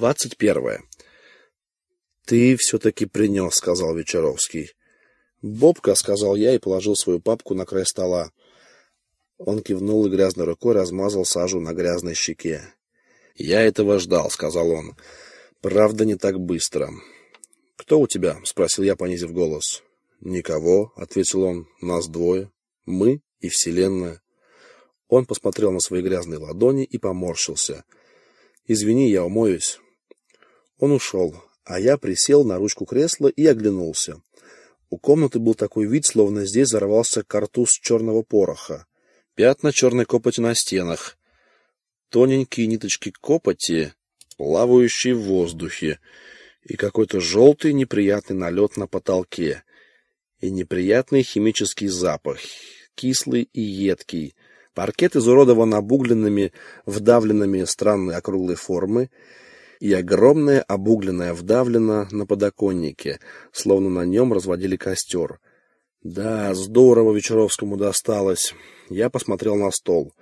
двадцать первое «Ты все-таки принес», — сказал Вечеровский. «Бобка», — сказал я и положил свою папку на край стола. Он кивнул и грязной рукой размазал сажу на грязной щеке. «Я этого ждал», — сказал он. «Правда, не так быстро». «Кто у тебя?» — спросил я, понизив голос. «Никого», — ответил он. «Нас двое. Мы и Вселенная». Он посмотрел на свои грязные ладони и поморщился. «Извини, я умоюсь». Он ушел, а я присел на ручку кресла и оглянулся. У комнаты был такой вид, словно здесь взорвался картуз черного пороха. Пятна черной копоти на стенах, тоненькие ниточки копоти, плавающие в воздухе, и какой-то желтый неприятный налет на потолке, и неприятный химический запах, кислый и едкий. Паркет изуродован обугленными, вдавленными странной округлой формы, и огромная обугленная вдавлена на подоконнике, словно на нем разводили костер. Да, здорово Вечеровскому досталось. Я посмотрел на стол.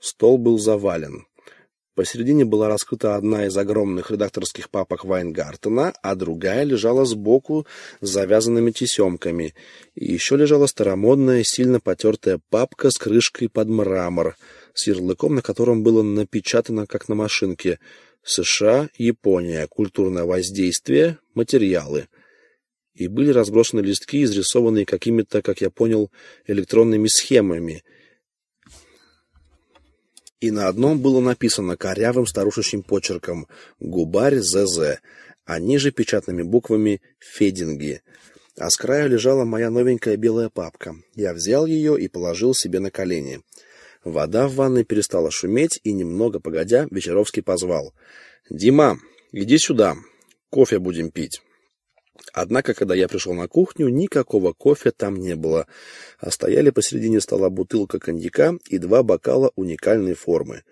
Стол был завален. Посередине была раскрыта одна из огромных редакторских папок Вайнгартена, а другая лежала сбоку с завязанными тесемками. И еще лежала старомодная, сильно потертая папка с крышкой под мрамор, с ярлыком, на котором было напечатано, как на машинке, США, Япония, культурное воздействие, материалы. И были разбросаны листки, изрисованные какими-то, как я понял, электронными схемами – и на одном было написано корявым старушечьим почерком «Губарь ЗЗ», а ниже печатными буквами «Фединги». А с краю лежала моя новенькая белая папка. Я взял ее и положил себе на колени. Вода в ванной перестала шуметь, и немного погодя Вечеровский позвал. «Дима, иди сюда, кофе будем пить». Однако, когда я пришел на кухню, никакого кофе там не было, а стояли посередине стола бутылка коньяка и два бокала уникальной формы.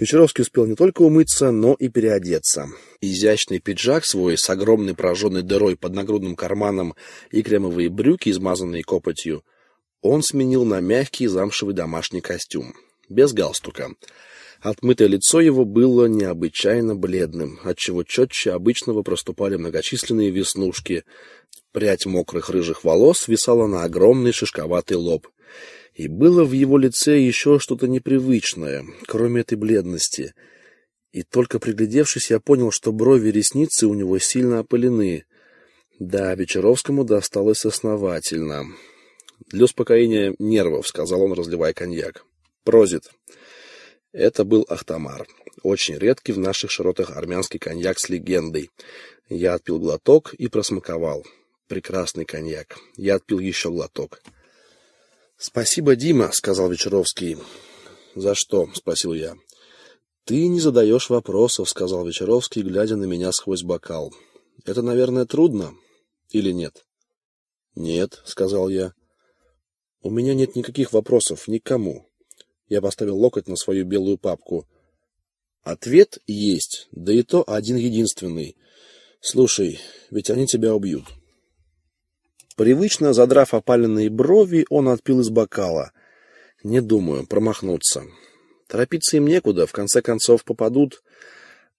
Вечеровский успел не только умыться, но и переодеться. Изящный пиджак свой с огромной прожженной дырой под нагрудным карманом и кремовые брюки, измазанные копотью, он сменил на мягкий замшевый домашний костюм, без галстука. Отмытое лицо его было необычайно бледным, отчего четче обычного проступали многочисленные веснушки. Прядь мокрых рыжих волос свисала на огромный шишковатый лоб. И было в его лице еще что-то непривычное, кроме этой бледности. И только приглядевшись, я понял, что брови и ресницы у него сильно опалены. Да, Вечеровскому досталось основательно. «Для успокоения нервов», — сказал он, разливая коньяк. «Прозит». Это был Ахтамар, очень редкий в наших широтах армянский коньяк с легендой. Я отпил глоток и просмаковал. Прекрасный коньяк. Я отпил еще глоток. «Спасибо, Дима», — сказал Вечеровский. «За что?» — спросил я. «Ты не задаешь вопросов», — сказал Вечеровский, глядя на меня сквозь бокал. «Это, наверное, трудно? Или нет?» «Нет», — сказал я. «У меня нет никаких вопросов никому. Я поставил локоть на свою белую папку. Ответ есть, да и то один единственный. Слушай, ведь они тебя убьют. Привычно задрав опаленные брови, он отпил из бокала. Не думаю промахнуться. Торопиться им некуда, в конце концов попадут.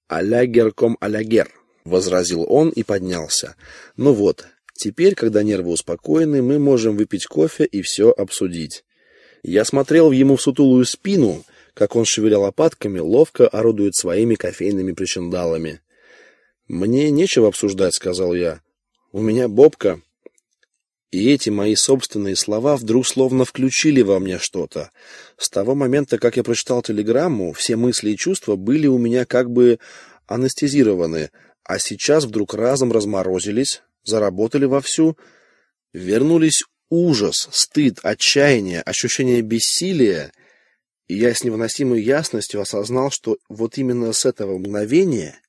«Алягер ком алягер», — возразил он и поднялся. «Ну вот, теперь, когда нервы успокоены, мы можем выпить кофе и все обсудить». Я смотрел ему в сутулую спину, как он, шевеля лопатками, ловко орудует своими кофейными причиндалами. «Мне нечего обсуждать», — сказал я. «У меня бобка». И эти мои собственные слова вдруг словно включили во мне что-то. С того момента, как я прочитал телеграмму, все мысли и чувства были у меня как бы анестезированы, а сейчас вдруг разом разморозились, заработали вовсю, вернулись ужас, стыд, отчаяние, ощущение бессилия, и я с невыносимой ясностью осознал, что вот именно с этого мгновения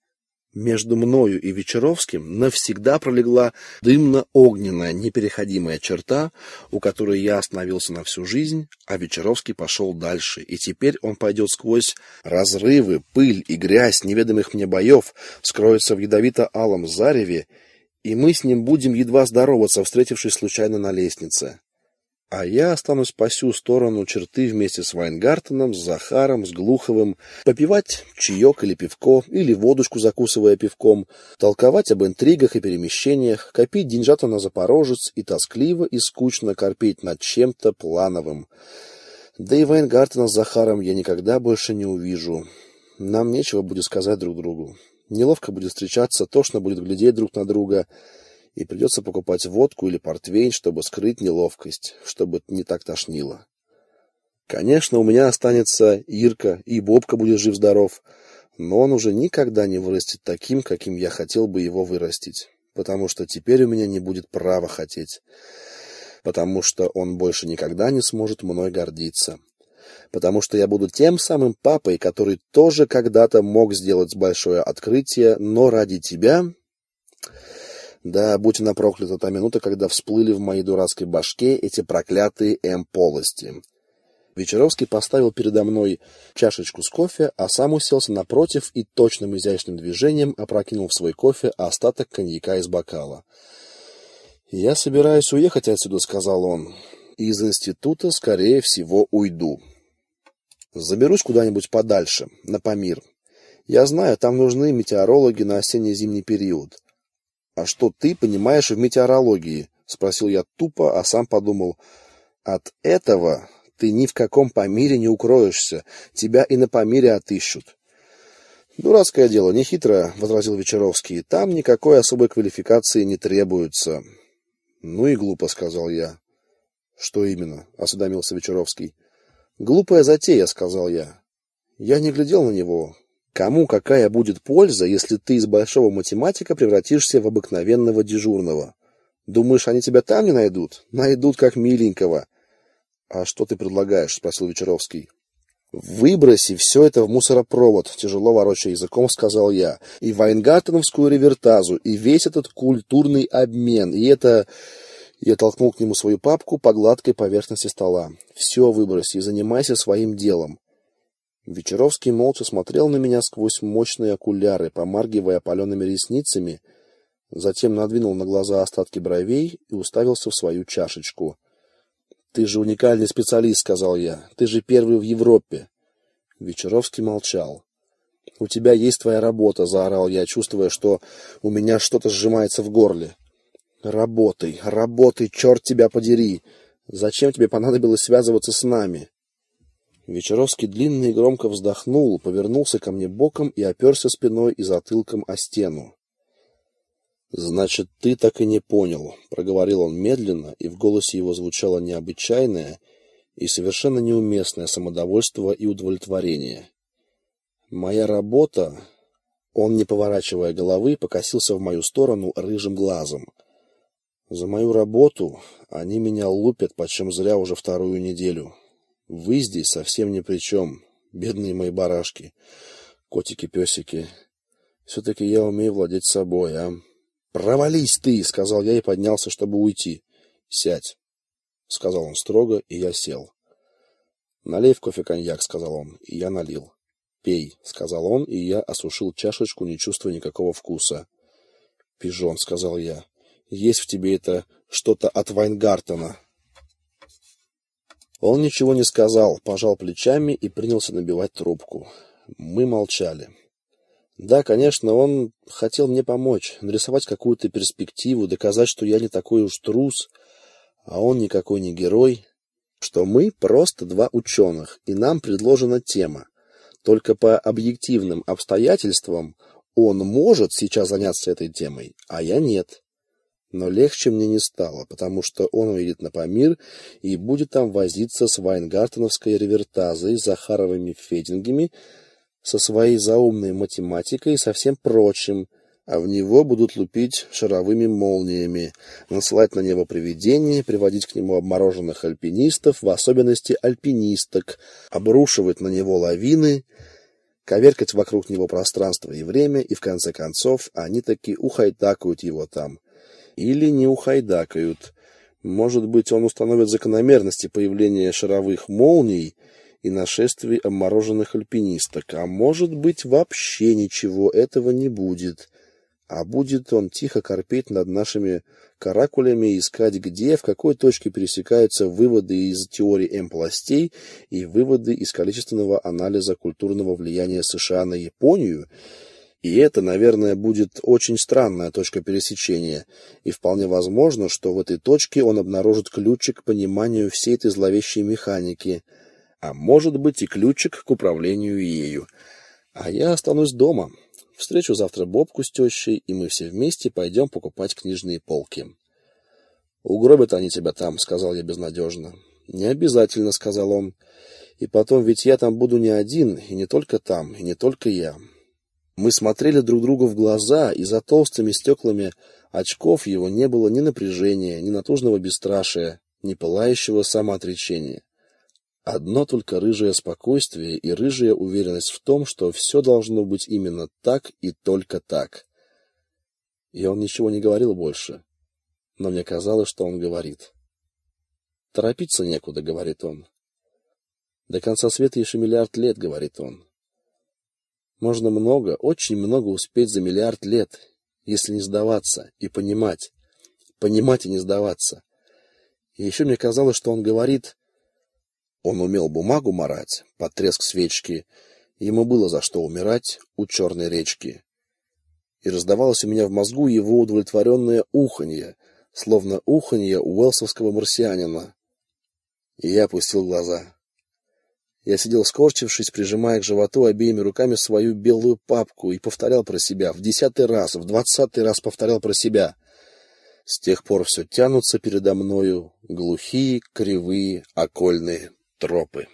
между мною и Вечеровским навсегда пролегла дымно-огненная непереходимая черта, у которой я остановился на всю жизнь, а Вечеровский пошел дальше, и теперь он пойдет сквозь разрывы, пыль и грязь неведомых мне боев, скроется в ядовито-алом зареве и мы с ним будем едва здороваться, встретившись случайно на лестнице. а я останусь по сю сторону черты вместе с Вайнгартеном, с Захаром, с Глуховым, попивать чаек или пивко, или водочку закусывая пивком, толковать об интригах и перемещениях, копить деньжата на Запорожец и тоскливо и скучно корпеть над чем-то плановым. Да и Вайнгартена с Захаром я никогда больше не увижу. Нам нечего будет сказать друг другу. Неловко будет встречаться, тошно будет глядеть друг на друга — и придется покупать водку или портвейн, чтобы скрыть неловкость, чтобы не так тошнило. Конечно, у меня останется Ирка, и Бобка будет жив-здоров, но он уже никогда не вырастет таким, каким я хотел бы его вырастить, потому что теперь у меня не будет права хотеть, потому что он больше никогда не сможет мной гордиться, потому что я буду тем самым папой, который тоже когда-то мог сделать большое открытие, но ради тебя да, будь она проклята та минута, когда всплыли в моей дурацкой башке эти проклятые М-полости. Вечеровский поставил передо мной чашечку с кофе, а сам уселся напротив и точным изящным движением опрокинул в свой кофе остаток коньяка из бокала. «Я собираюсь уехать отсюда», — сказал он. «Из института, скорее всего, уйду. Заберусь куда-нибудь подальше, на Памир. Я знаю, там нужны метеорологи на осенне-зимний период. «А что ты понимаешь в метеорологии?» — спросил я тупо, а сам подумал. «От этого ты ни в каком Памире не укроешься. Тебя и на Памире отыщут». «Дурацкое дело, не хитро», — возразил Вечеровский. «Там никакой особой квалификации не требуется». «Ну и глупо», — сказал я. «Что именно?» — осведомился Вечеровский. «Глупая затея», — сказал я. Я не глядел на него. Кому какая будет польза, если ты из большого математика превратишься в обыкновенного дежурного? Думаешь, они тебя там не найдут? Найдут как миленького. А что ты предлагаешь? спросил Вечеровский. Выброси все это в мусоропровод, тяжело ворочая языком, сказал я. И Вайнгартеновскую ревертазу, и весь этот культурный обмен, и это я толкнул к нему свою папку по гладкой поверхности стола. Все выброси и занимайся своим делом. Вечеровский молча смотрел на меня сквозь мощные окуляры, помаргивая опаленными ресницами, затем надвинул на глаза остатки бровей и уставился в свою чашечку. «Ты же уникальный специалист», — сказал я. «Ты же первый в Европе». Вечеровский молчал. «У тебя есть твоя работа», — заорал я, чувствуя, что у меня что-то сжимается в горле. «Работай, работай, черт тебя подери! Зачем тебе понадобилось связываться с нами?» Вечеровский длинно и громко вздохнул, повернулся ко мне боком и оперся спиной и затылком о стену. «Значит, ты так и не понял», — проговорил он медленно, и в голосе его звучало необычайное и совершенно неуместное самодовольство и удовлетворение. «Моя работа...» Он, не поворачивая головы, покосился в мою сторону рыжим глазом. «За мою работу они меня лупят почем зря уже вторую неделю. Вы здесь совсем ни при чем, бедные мои барашки, котики-песики. Все-таки я умею владеть собой, а? Провались ты, сказал я и поднялся, чтобы уйти. Сядь, сказал он строго, и я сел. Налей в кофе коньяк, сказал он, и я налил. Пей, сказал он, и я осушил чашечку, не чувствуя никакого вкуса. Пижон, сказал я, есть в тебе это что-то от Вайнгартена. Он ничего не сказал, пожал плечами и принялся набивать трубку. Мы молчали. Да, конечно, он хотел мне помочь, нарисовать какую-то перспективу, доказать, что я не такой уж трус, а он никакой не герой, что мы просто два ученых, и нам предложена тема. Только по объективным обстоятельствам он может сейчас заняться этой темой, а я нет. Но легче мне не стало, потому что он уедет на Памир и будет там возиться с Вайнгартеновской ревертазой, Захаровыми федингами, со своей заумной математикой и со всем прочим, а в него будут лупить шаровыми молниями, насылать на него привидения, приводить к нему обмороженных альпинистов, в особенности альпинисток, обрушивать на него лавины, коверкать вокруг него пространство и время, и в конце концов они таки ухайтакают его там — или не ухайдакают. Может быть, он установит закономерности появления шаровых молний и нашествий обмороженных альпинисток, а может быть, вообще ничего этого не будет. а будет он тихо корпеть над нашими каракулями и искать, где, в какой точке пересекаются выводы из теории М-пластей и выводы из количественного анализа культурного влияния США на Японию, и это, наверное, будет очень странная точка пересечения, и вполне возможно, что в этой точке он обнаружит ключик к пониманию всей этой зловещей механики, а может быть и ключик к управлению ею. А я останусь дома, Встречу завтра Бобку с тещей, и мы все вместе пойдем покупать книжные полки. «Угробят они тебя там», — сказал я безнадежно. «Не обязательно», — сказал он. «И потом, ведь я там буду не один, и не только там, и не только я». Мы смотрели друг другу в глаза, и за толстыми стеклами очков его не было ни напряжения, ни натужного бесстрашия, ни пылающего самоотречения. Одно только рыжее спокойствие и рыжая уверенность в том, что все должно быть именно так и только так. И он ничего не говорил больше, но мне казалось, что он говорит. «Торопиться некуда», — говорит он. «До конца света еще миллиард лет», — говорит он. «Можно много, очень много успеть за миллиард лет, если не сдаваться и понимать, понимать и не сдаваться». И еще мне казалось, что он говорит он умел бумагу марать, под треск свечки, ему было за что умирать у черной речки. И раздавалось у меня в мозгу его удовлетворенное уханье, словно уханье уэлсовского марсианина. И я опустил глаза. Я сидел скорчившись, прижимая к животу обеими руками свою белую папку и повторял про себя, в десятый раз, в двадцатый раз повторял про себя. С тех пор все тянутся передо мною глухие, кривые, окольные тропы.